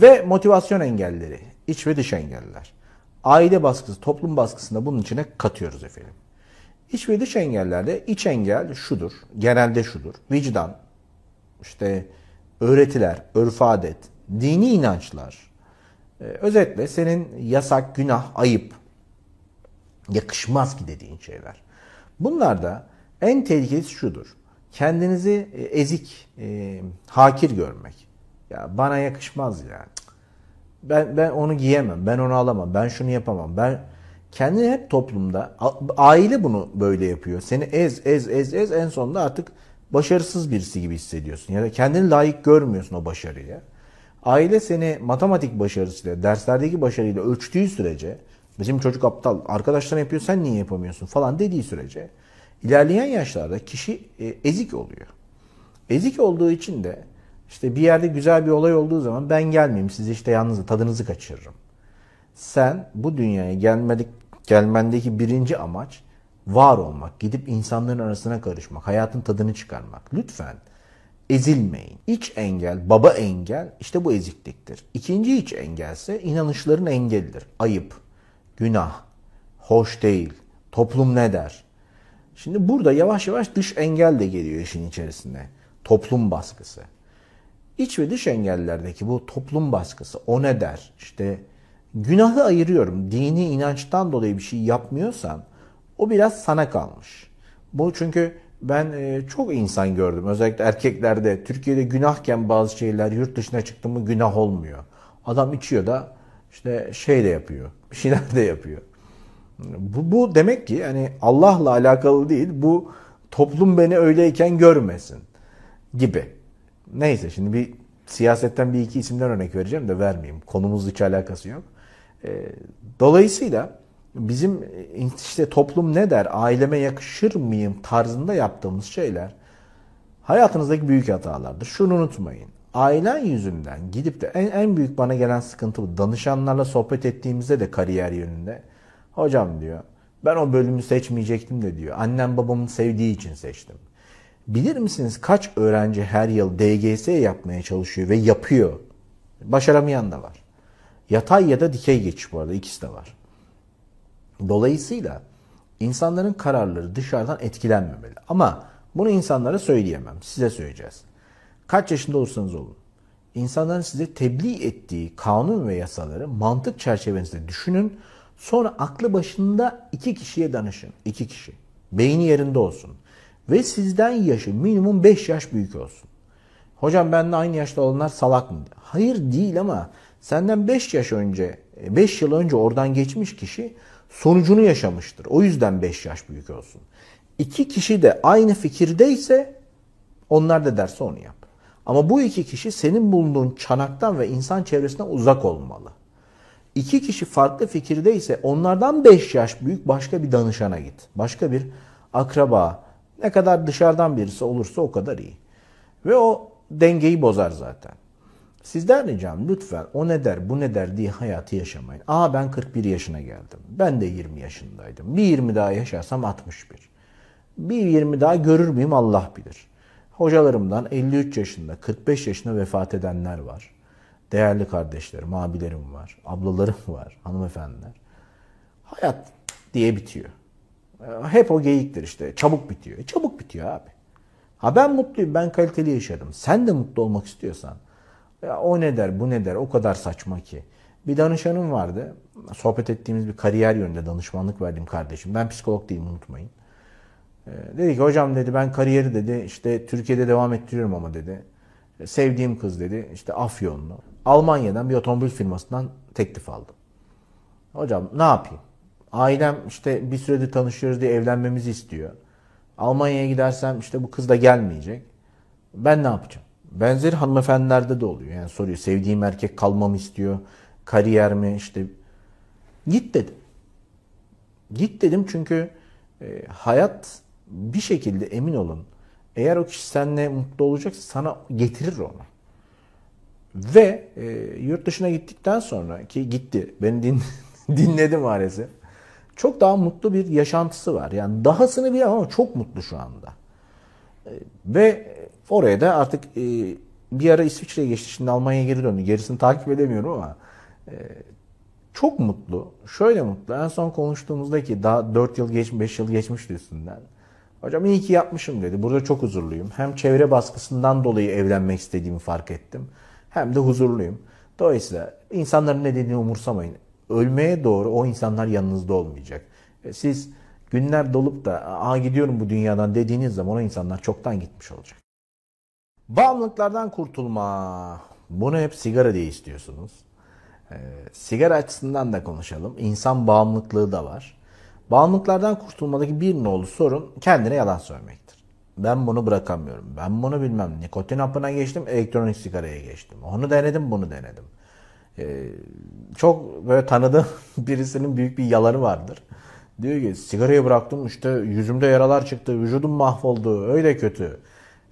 Ve motivasyon engelleri, iç ve dış engeller. Aile baskısı, toplum baskısını da bunun içine katıyoruz efendim. İç ve dış engellerde iç engel şudur, genelde şudur. Vicdan, işte öğretiler, örf adet, dini inançlar. Ee, özetle senin yasak, günah, ayıp, yakışmaz ki dediğin şeyler. Bunlar da en tehlikelisi şudur. Kendinizi e, ezik, e, hakir görmek. Ya bana yakışmaz ya. Ben ben onu giyemem, ben onu alamam, ben şunu yapamam. Ben kendini hep toplumda aile bunu böyle yapıyor. Seni ez ez ez ez en sonunda artık başarısız birisi gibi hissediyorsun. Ya da kendini layık görmüyorsun o başarıya. Aile seni matematik başarısıyla, derslerdeki başarıyla ölçtüğü sürece bizim çocuk aptal, arkadaşlar yapıyor sen niye yapamıyorsun falan dediği sürece ilerleyen yaşlarda kişi e, ezik oluyor. Ezik olduğu için de işte bir yerde güzel bir olay olduğu zaman ben gelmeyeyim sizi işte yalnız tadınızı kaçırırım. Sen bu dünyaya gelmedik, gelmendeki birinci amaç var olmak, gidip insanların arasına karışmak, hayatın tadını çıkarmak. Lütfen ezilmeyin. İç engel, baba engel işte bu ezikliktir. İkinci iç engelse inanışların engelidir. Ayıp, günah, hoş değil, toplum ne der? Şimdi burada yavaş yavaş dış engel de geliyor işin içerisinde. Toplum baskısı. İç ve dış engellerdeki bu toplum baskısı o ne der? İşte günahı ayırıyorum. Dini inançtan dolayı bir şey yapmıyorsan o biraz sana kalmış. Bu çünkü ben e, çok insan gördüm. Özellikle erkeklerde. Türkiye'de günahken bazı şeyler yurt dışına çıktı mı günah olmuyor. Adam içiyor da işte şey de yapıyor. Bir şeyler de yapıyor. Bu, bu demek ki hani Allah'la alakalı değil. Bu toplum beni öyleyken görmesin gibi. Neyse şimdi bir siyasetten bir iki isimden örnek vereceğim de vermeyeyim. Konumuzla hiç alakası yok. E, dolayısıyla bizim işte toplum ne der, aileme yakışır mıyım tarzında yaptığımız şeyler hayatınızdaki büyük hatalardır. Şunu unutmayın. Ailen yüzünden gidip de en, en büyük bana gelen sıkıntı bu. Danışanlarla sohbet ettiğimizde de kariyer yönünde. Hocam diyor ben o bölümü seçmeyecektim de diyor. Annem babamın sevdiği için seçtim. Bilir misiniz kaç öğrenci her yıl DGS yapmaya çalışıyor ve yapıyor. Başaramayan da var. Yatay ya da dikey geçiş bu arada ikisi de var. Dolayısıyla insanların kararları dışarıdan etkilenmemeli. Ama bunu insanlara söyleyemem. Size söyleyeceğiz. Kaç yaşında olursanız olun. İnsanların size tebliğ ettiği kanun ve yasaları mantık çerçevesinde düşünün. Sonra aklı başında iki kişiye danışın. İki kişi. Beyni yerinde olsun. Ve sizden yaşı minimum 5 yaş büyük olsun. Hocam benimle aynı yaşta olanlar salak mı? Hayır değil ama senden 5 yaş önce, 5 yıl önce oradan geçmiş kişi sonucunu yaşamıştır. O yüzden 5 yaş büyük olsun. İki kişi de aynı fikirdeyse onlar da derse onu yap. Ama bu iki kişi senin bulunduğun çanaktan ve insan çevresinden uzak olmalı. İki kişi farklı fikirdeyse onlardan 5 yaş büyük başka bir danışana git. Başka bir akraba, ne kadar dışarıdan birisi olursa o kadar iyi. Ve o dengeyi bozar zaten. Sizden ricam lütfen o ne der bu ne der diye hayatı yaşamayın. Aa ben 41 yaşına geldim. Ben de 20 yaşındaydım. Bir 20 daha yaşarsam 61. Bir 20 daha görür müyüm Allah bilir. Hocalarımdan 53 yaşında, 45 yaşında vefat edenler var. Değerli kardeşlerim, abilerim var, ablalarım var, hanımefendiler. Hayat diye bitiyor. Hep o geyiktir işte. Çabuk bitiyor. E, çabuk bitiyor abi. Ha ben mutluyum, ben kaliteli yaşadım. Sen de mutlu olmak istiyorsan ya o ne der, bu ne der, o kadar saçma ki. Bir danışanım vardı. Sohbet ettiğimiz bir kariyer yönünde danışmanlık verdiğim kardeşim. Ben psikolog değilim unutmayın. Ee, dedi ki hocam dedi ben kariyeri dedi işte Türkiye'de devam ettiriyorum ama dedi. Sevdiğim kız dedi işte Afyonlu. Almanya'dan bir otomobil firmasından teklif aldım. Hocam ne yapayım? Ailem işte bir süredir tanışıyoruz diye evlenmemizi istiyor. Almanya'ya gidersem işte bu kız da gelmeyecek. Ben ne yapacağım? Benzeri hanımefendilerde de oluyor. Yani soruyor sevdiğim erkek kalmamı istiyor. Kariyer mi işte. Git dedim. Git dedim çünkü e, hayat bir şekilde emin olun. Eğer o kişi seninle mutlu olacaksa sana getirir onu. Ve e, yurt dışına gittikten sonra ki gitti. Beni din, dinledi maalesef. Çok daha mutlu bir yaşantısı var. Yani dahasını bilemem ama çok mutlu şu anda. E, ve Oraya da artık e, bir ara İsviçre'ye geçti. Şimdi Almanya'ya geri döndü. Gerisini takip edemiyorum ama e, çok mutlu. Şöyle mutlu. En son konuştuğumuzda ki daha 4 yıl geçmiş, 5 yıl geçmişti üstünden. Hocam iyi ki yapmışım dedi. Burada çok huzurluyum. Hem çevre baskısından dolayı evlenmek istediğimi fark ettim. Hem de huzurluyum. Dolayısıyla insanların ne dediğini umursamayın. Ölmeye doğru o insanlar yanınızda olmayacak. E, siz günler dolup da aa gidiyorum bu dünyadan dediğiniz zaman o insanlar çoktan gitmiş olacak. Bağımlılıklardan kurtulma. Bunu hep sigara diye istiyorsunuz. Ee, sigara açısından da konuşalım. İnsan bağımlılıklığı da var. Bağımlılıklardan kurtulmadaki bir nolu sorun kendine yalan söylemektir. Ben bunu bırakamıyorum. Ben bunu bilmem. Nikotin hapına geçtim, elektronik sigaraya geçtim. Onu denedim, bunu denedim. Ee, çok böyle tanıdığım birisinin büyük bir yalanı vardır. Diyor ki sigarayı bıraktım işte yüzümde yaralar çıktı, vücudum mahvoldu, öyle kötü.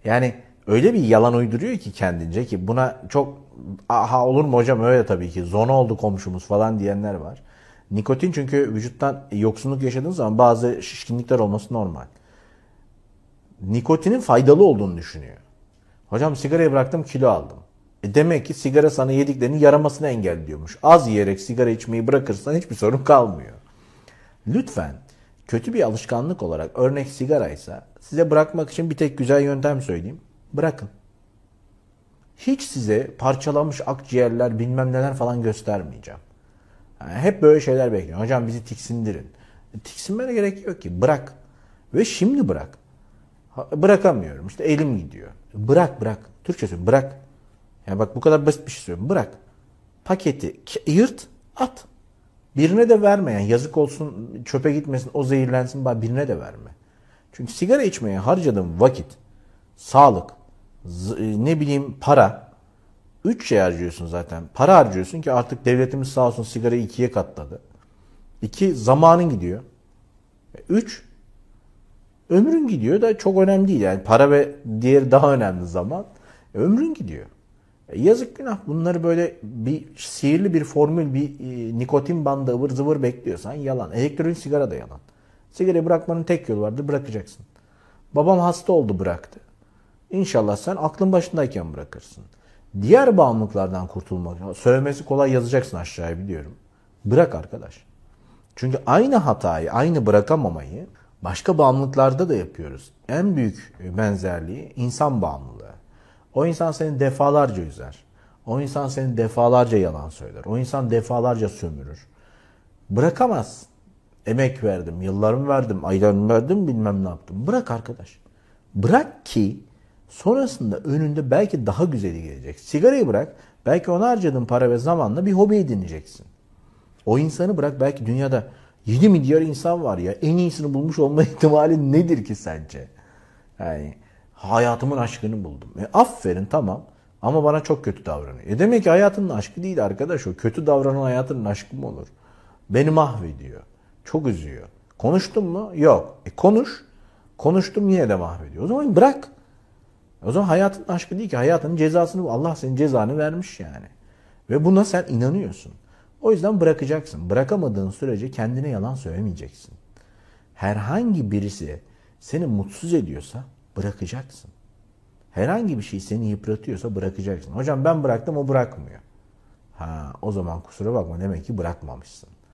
Yani öyle bir yalan uyduruyor ki kendince ki buna çok aha olur mu hocam öyle tabii ki zona oldu komşumuz falan diyenler var. Nikotin çünkü vücuttan yoksunluk yaşadığın zaman bazı şişkinlikler olması normal. Nikotinin faydalı olduğunu düşünüyor. Hocam sigarayı bıraktım kilo aldım. E demek ki sigara sana yediklerinin yaramasını engelliyormuş. Az yiyerek sigara içmeyi bırakırsan hiçbir sorun kalmıyor. Lütfen kötü bir alışkanlık olarak örnek sigara ise size bırakmak için bir tek güzel yöntem söyleyeyim. Bırakın. Hiç size parçalanmış akciğerler bilmem neler falan göstermeyeceğim. Yani hep böyle şeyler bekliyorum. Hocam bizi tiksindirin. Tiksinmene gerek yok ki. Bırak. Ve şimdi bırak. Bırakamıyorum. İşte elim gidiyor. Bırak bırak. Türkçe söylüyorum. Bırak. Yani bak bu kadar basit bir şey söylüyorum. Bırak. Paketi yırt at. Birine de verme yani yazık olsun çöpe gitmesin o zehirlensin bari birine de verme. Çünkü sigara içmeye harcadığım vakit, sağlık, ne bileyim para. Üç şey harcıyorsun zaten. Para harcıyorsun ki artık devletimiz sağ olsun sigarayı ikiye katladı. İki, zamanın gidiyor. Üç, ömrün gidiyor da çok önemli değil. Yani para ve diğeri daha önemli zaman. Ömrün gidiyor. E yazık günah bunları böyle bir sihirli bir formül, bir e, nikotin bandı ıvır zıvır bekliyorsan yalan. Elektronik sigara da yalan. Sigarayı bırakmanın tek yolu vardır bırakacaksın. Babam hasta oldu bıraktı. İnşallah sen aklın başındayken bırakırsın. Diğer bağımlılıklardan kurtulmak, söylemesi kolay yazacaksın aşağıya biliyorum. Bırak arkadaş. Çünkü aynı hatayı, aynı bırakamamayı başka bağımlılıklarda da yapıyoruz. En büyük benzerliği insan bağımlılığı. O insan seni defalarca üzer. O insan seni defalarca yalan söyler. O insan defalarca sömürür. Bırakamaz. Emek verdim, yıllarımı verdim, aylarımı verdim, bilmem ne yaptım. Bırak arkadaş. Bırak ki sonrasında önünde belki daha güzeli gelecek. Sigarayı bırak, belki ona harcadığın para ve zamanla bir hobi edineceksin. O insanı bırak, belki dünyada 7 milyar insan var ya. En iyisini bulmuş olma ihtimali nedir ki sence? Yani hayatımın aşkını buldum. E, aferin tamam ama bana çok kötü davranıyor. E demek ki hayatının aşkı değil arkadaş o. Kötü davranan hayatının aşkı mı olur? Beni mahvediyor. Çok üzüyor. Konuştun mu? Yok. E konuş. Konuştum yine de mahvediyor. O zaman bırak. O zaman hayatın aşkı değil ki. Hayatının cezasını Allah senin cezanı vermiş yani. Ve buna sen inanıyorsun. O yüzden bırakacaksın. Bırakamadığın sürece kendine yalan söylemeyeceksin. Herhangi birisi seni mutsuz ediyorsa bırakacaksın. Herhangi bir şey seni yıpratıyorsa bırakacaksın. Hocam ben bıraktım o bırakmıyor. Ha o zaman kusura bakma demek ki bırakmamışsın.